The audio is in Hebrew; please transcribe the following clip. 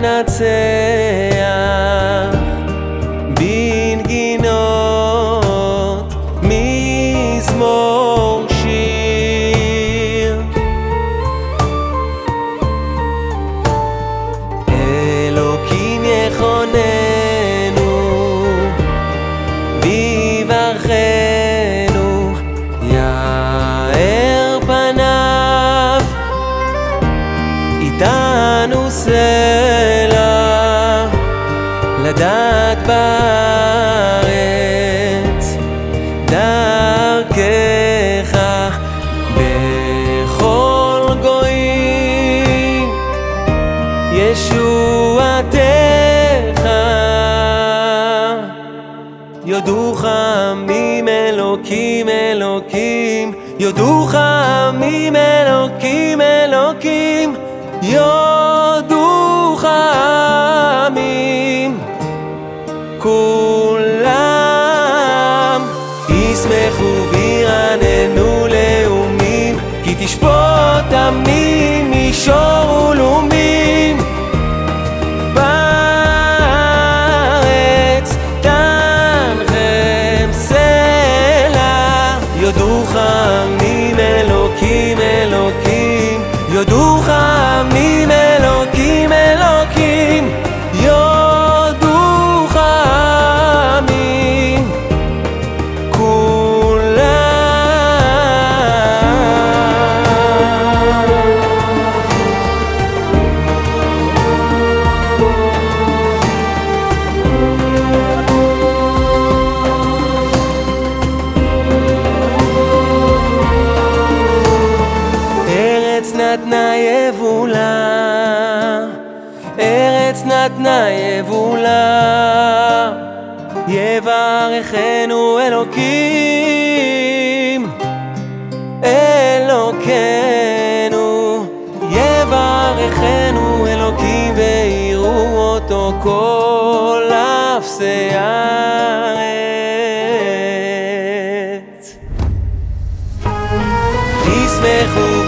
not say סלע לדעת בארץ דרכך בכל גויים ישועתך. יודוך עמים אלוקים אלוקים יודוך עמים אלוקים אלוקים יודוך עמים כולם ישמחו וירננו לאומים כי תשפוט עמים מישור ולאומים בארץ תנחם סלע יודוך עמים אלוקים אלוקים יודוך עמים אלוקים נתנה יבולה, ארץ נתנה יבולה, יברכנו אלוקים, אלוקינו, יברכנו אלוקים ויראו אותו כל אפסי הארץ. ישמחו